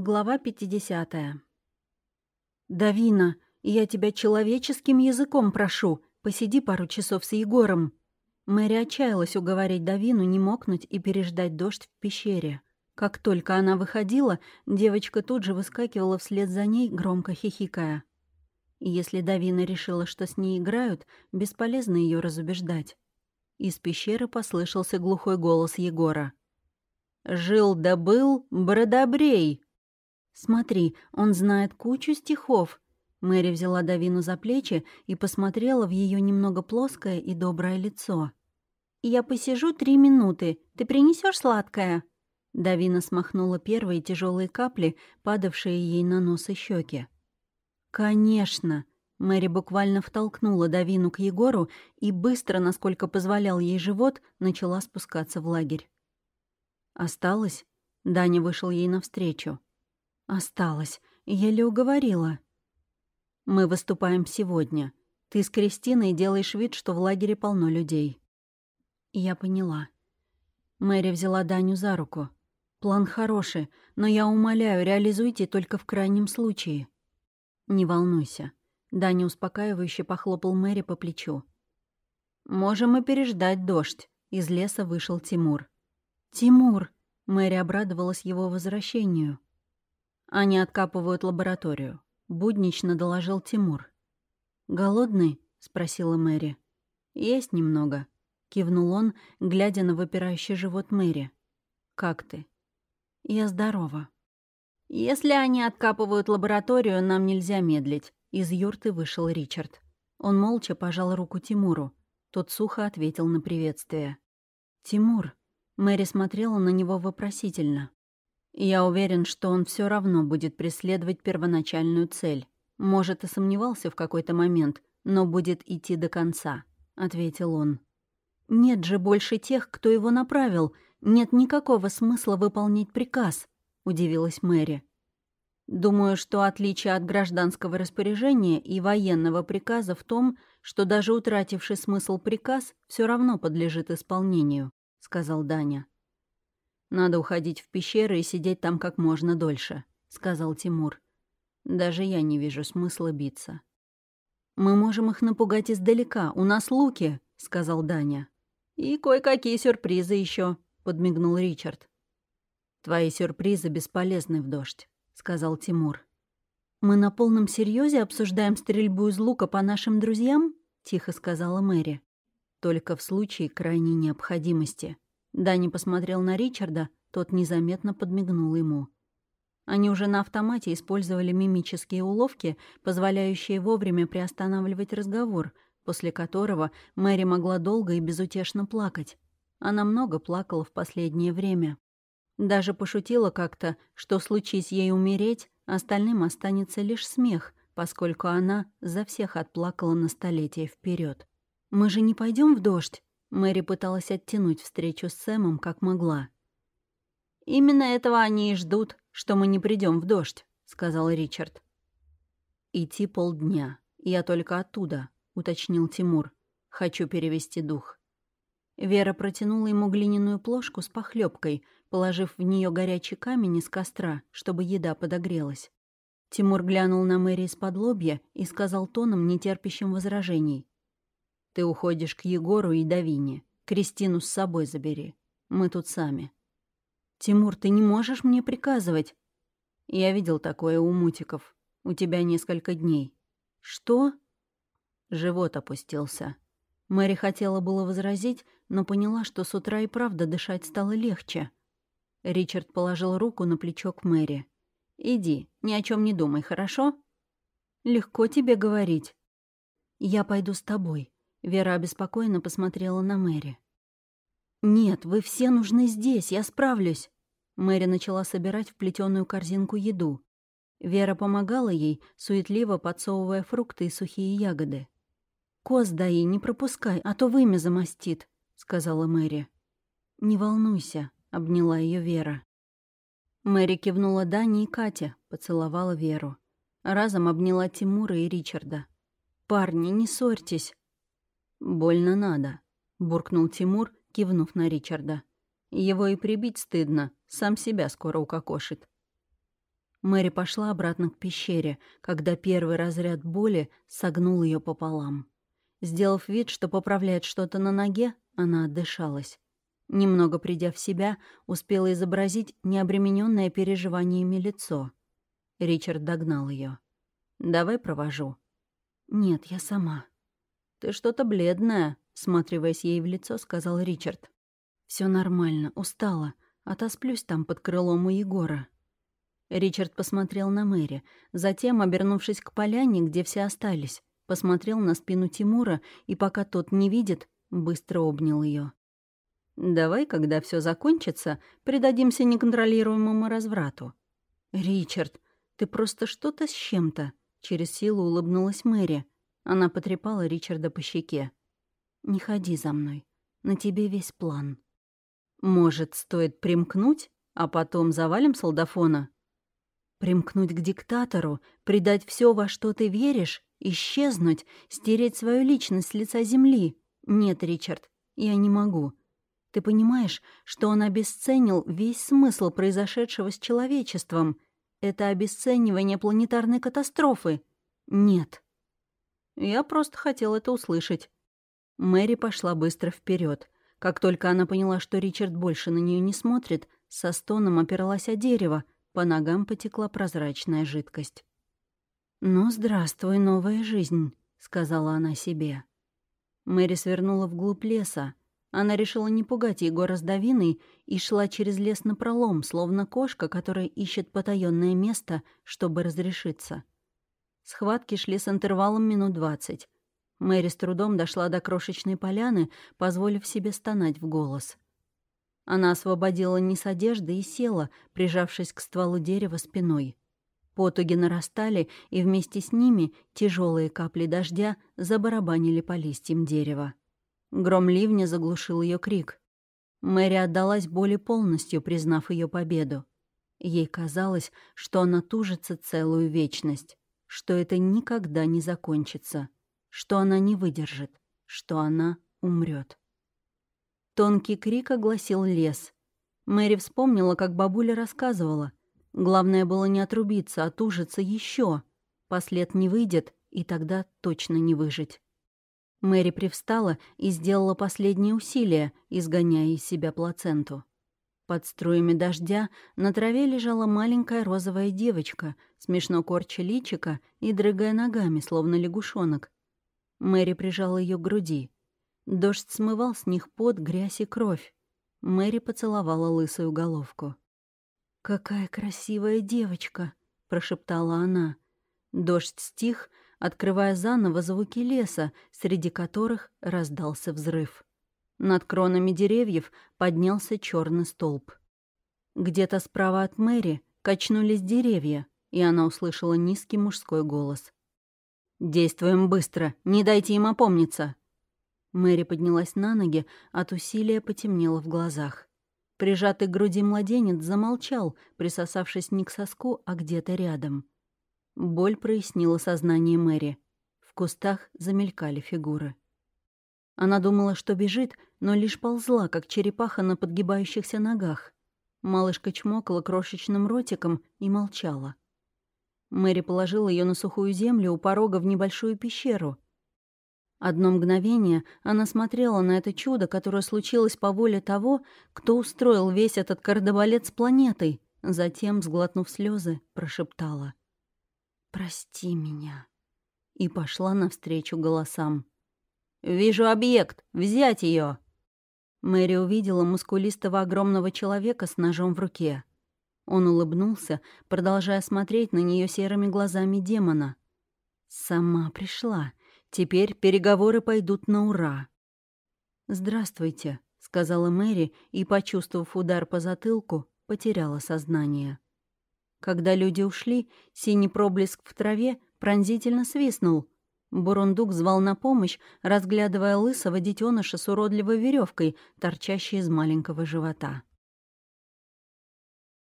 Глава 50. «Давина, я тебя человеческим языком прошу, посиди пару часов с Егором». Мэри отчаялась уговорить Давину не мокнуть и переждать дождь в пещере. Как только она выходила, девочка тут же выскакивала вслед за ней, громко хихикая. Если Давина решила, что с ней играют, бесполезно ее разубеждать. Из пещеры послышался глухой голос Егора. «Жил да был, бродобрей!» «Смотри, он знает кучу стихов». Мэри взяла Давину за плечи и посмотрела в ее немного плоское и доброе лицо. «Я посижу три минуты. Ты принесешь сладкое?» Давина смахнула первые тяжелые капли, падавшие ей на нос и щеки. «Конечно!» Мэри буквально втолкнула Давину к Егору и быстро, насколько позволял ей живот, начала спускаться в лагерь. «Осталось?» Даня вышел ей навстречу. Осталось. Еле уговорила. Мы выступаем сегодня. Ты с Кристиной делаешь вид, что в лагере полно людей. Я поняла. Мэри взяла Даню за руку. План хороший, но я умоляю, реализуйте только в крайнем случае. Не волнуйся. Даня успокаивающе похлопал Мэри по плечу. «Можем и переждать дождь». Из леса вышел Тимур. «Тимур!» Мэри обрадовалась его возвращению. Они откапывают лабораторию. Буднично доложил Тимур. «Голодный?» — спросила Мэри. «Есть немного», — кивнул он, глядя на выпирающий живот Мэри. «Как ты?» «Я здорова». «Если они откапывают лабораторию, нам нельзя медлить», — из юрты вышел Ричард. Он молча пожал руку Тимуру. Тот сухо ответил на приветствие. «Тимур», — Мэри смотрела на него вопросительно. Я уверен, что он все равно будет преследовать первоначальную цель. Может, и сомневался в какой-то момент, но будет идти до конца», — ответил он. «Нет же больше тех, кто его направил. Нет никакого смысла выполнить приказ», — удивилась Мэри. «Думаю, что отличие от гражданского распоряжения и военного приказа в том, что даже утративший смысл приказ все равно подлежит исполнению», — сказал Даня. «Надо уходить в пещеры и сидеть там как можно дольше», — сказал Тимур. «Даже я не вижу смысла биться». «Мы можем их напугать издалека. У нас луки», — сказал Даня. «И кое-какие сюрпризы еще, подмигнул Ричард. «Твои сюрпризы бесполезны в дождь», — сказал Тимур. «Мы на полном серьезе обсуждаем стрельбу из лука по нашим друзьям?» — тихо сказала Мэри. «Только в случае крайней необходимости», Дани посмотрел на Ричарда, тот незаметно подмигнул ему. Они уже на автомате использовали мимические уловки, позволяющие вовремя приостанавливать разговор, после которого Мэри могла долго и безутешно плакать. Она много плакала в последнее время. Даже пошутила как-то, что случись ей умереть, остальным останется лишь смех, поскольку она за всех отплакала на столетие вперед. «Мы же не пойдем в дождь?» Мэри пыталась оттянуть встречу с Сэмом как могла. «Именно этого они и ждут, что мы не придем в дождь», — сказал Ричард. «Идти полдня. Я только оттуда», — уточнил Тимур. «Хочу перевести дух». Вера протянула ему глиняную плошку с похлебкой, положив в нее горячий камень из костра, чтобы еда подогрелась. Тимур глянул на Мэри из-под лобья и сказал тоном, нетерпящим возражений. Ты уходишь к Егору и Давине. Кристину с собой забери. Мы тут сами. Тимур, ты не можешь мне приказывать. Я видел такое у мутиков. У тебя несколько дней. Что? Живот опустился. Мэри хотела было возразить, но поняла, что с утра и правда дышать стало легче. Ричард положил руку на плечо к Мэри. «Иди, ни о чем не думай, хорошо?» «Легко тебе говорить. Я пойду с тобой. Вера обеспокоенно посмотрела на Мэри. «Нет, вы все нужны здесь, я справлюсь». Мэри начала собирать в плетеную корзинку еду. Вера помогала ей, суетливо подсовывая фрукты и сухие ягоды. «Коз даи, не пропускай, а то вымя замостит», — сказала Мэри. «Не волнуйся», — обняла ее Вера. Мэри кивнула Дане и Кате, поцеловала Веру. Разом обняла Тимура и Ричарда. «Парни, не ссорьтесь», «Больно надо», — буркнул Тимур, кивнув на Ричарда. «Его и прибить стыдно, сам себя скоро укокошит». Мэри пошла обратно к пещере, когда первый разряд боли согнул ее пополам. Сделав вид, что поправляет что-то на ноге, она отдышалась. Немного придя в себя, успела изобразить необремененное переживаниями лицо. Ричард догнал ее. «Давай провожу». «Нет, я сама». «Ты что-то бледная», — сматриваясь ей в лицо, сказал Ричард. Все нормально, устала. Отосплюсь там под крылом у Егора». Ричард посмотрел на Мэри, затем, обернувшись к поляне, где все остались, посмотрел на спину Тимура и, пока тот не видит, быстро обнял ее. «Давай, когда все закончится, предадимся неконтролируемому разврату». «Ричард, ты просто что-то с чем-то», — через силу улыбнулась Мэри. Она потрепала Ричарда по щеке. «Не ходи за мной. На тебе весь план». «Может, стоит примкнуть, а потом завалим солдафона?» «Примкнуть к диктатору, предать все, во что ты веришь, исчезнуть, стереть свою личность с лица земли? Нет, Ричард, я не могу. Ты понимаешь, что он обесценил весь смысл произошедшего с человечеством? Это обесценивание планетарной катастрофы. Нет. Я просто хотел это услышать. Мэри пошла быстро вперед. Как только она поняла, что Ричард больше на нее не смотрит, со стоном опиралась о дерево, по ногам потекла прозрачная жидкость. «Ну, здравствуй, новая жизнь», — сказала она себе. Мэри свернула вглубь леса. Она решила не пугать Егора с и шла через лес напролом, словно кошка, которая ищет потаённое место, чтобы разрешиться. Схватки шли с интервалом минут двадцать. Мэри с трудом дошла до крошечной поляны, позволив себе стонать в голос. Она освободила низ одежды и села, прижавшись к стволу дерева спиной. Потуги нарастали, и вместе с ними тяжелые капли дождя забарабанили по листьям дерева. Гром ливня заглушил ее крик. Мэри отдалась боли полностью, признав ее победу. Ей казалось, что она тужится целую вечность, что это никогда не закончится, что она не выдержит, что она умрет. Тонкий крик огласил лес. Мэри вспомнила, как бабуля рассказывала. Главное было не отрубиться, а тужиться еще. Послед не выйдет, и тогда точно не выжить. Мэри привстала и сделала последние усилия, изгоняя из себя плаценту. Под струями дождя на траве лежала маленькая розовая девочка, смешно корча личика и дрыгая ногами, словно лягушонок. Мэри прижала ее к груди. Дождь смывал с них пот, грязь и кровь. Мэри поцеловала лысую головку. «Какая красивая девочка!» — прошептала она. Дождь стих, открывая заново звуки леса, среди которых раздался взрыв. Над кронами деревьев поднялся черный столб. Где-то справа от Мэри качнулись деревья, и она услышала низкий мужской голос. «Действуем быстро, не дайте им опомниться!» Мэри поднялась на ноги, от усилия потемнело в глазах. Прижатый к груди младенец замолчал, присосавшись не к соску, а где-то рядом. Боль прояснила сознание Мэри. В кустах замелькали фигуры. Она думала, что бежит, но лишь ползла, как черепаха на подгибающихся ногах. Малышка чмокала крошечным ротиком и молчала. Мэри положила ее на сухую землю у порога в небольшую пещеру. Одно мгновение она смотрела на это чудо, которое случилось по воле того, кто устроил весь этот кардебалет с планетой, затем, сглотнув слезы, прошептала — «Прости меня». И пошла навстречу голосам. «Вижу объект! Взять ее!» Мэри увидела мускулистого огромного человека с ножом в руке. Он улыбнулся, продолжая смотреть на нее серыми глазами демона. «Сама пришла. Теперь переговоры пойдут на ура». «Здравствуйте», — сказала Мэри и, почувствовав удар по затылку, потеряла сознание. Когда люди ушли, синий проблеск в траве пронзительно свистнул. Бурундук звал на помощь, разглядывая лысого детеныша с уродливой веревкой, торчащей из маленького живота.